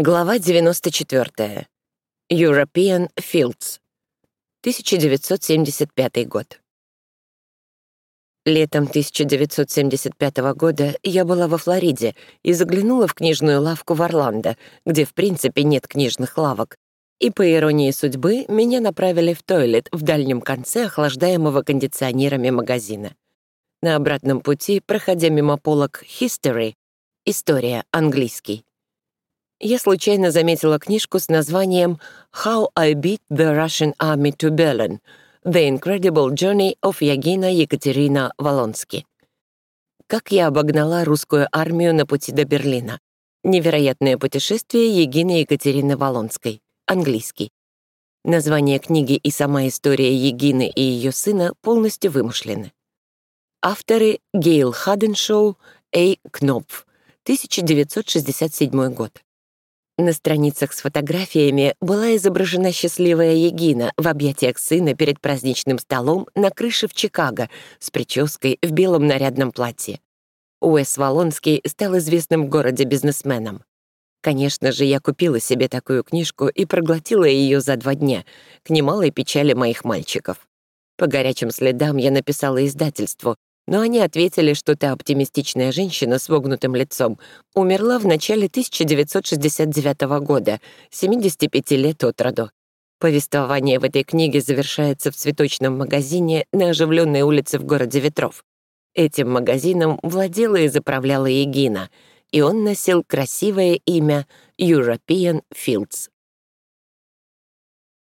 Глава 94. European Fields. 1975 год. Летом 1975 года я была во Флориде и заглянула в книжную лавку в Орландо, где в принципе нет книжных лавок. И по иронии судьбы меня направили в тойлет в дальнем конце охлаждаемого кондиционерами магазина. На обратном пути, проходя мимо полок History, история, английский, я случайно заметила книжку с названием «How I Beat the Russian Army to Berlin. The Incredible Journey of Ягина Екатерина Волонски». «Как я обогнала русскую армию на пути до Берлина». Невероятное путешествие Егины Екатерины Волонской. Английский. Название книги и сама история Егины и ее сына полностью вымышлены. Авторы Гейл Хаденшоу, Эй Кнопф, 1967 год. На страницах с фотографиями была изображена счастливая Егина в объятиях сына перед праздничным столом на крыше в Чикаго с прической в белом нарядном платье. Уэс Волонский стал известным в городе бизнесменом. Конечно же, я купила себе такую книжку и проглотила ее за два дня, к немалой печали моих мальчиков. По горячим следам я написала издательству, но они ответили, что та оптимистичная женщина с вогнутым лицом умерла в начале 1969 года, 75 лет от роду. Повествование в этой книге завершается в цветочном магазине на оживленной улице в городе Ветров. Этим магазином владела и заправляла Егина, и он носил красивое имя European Fields.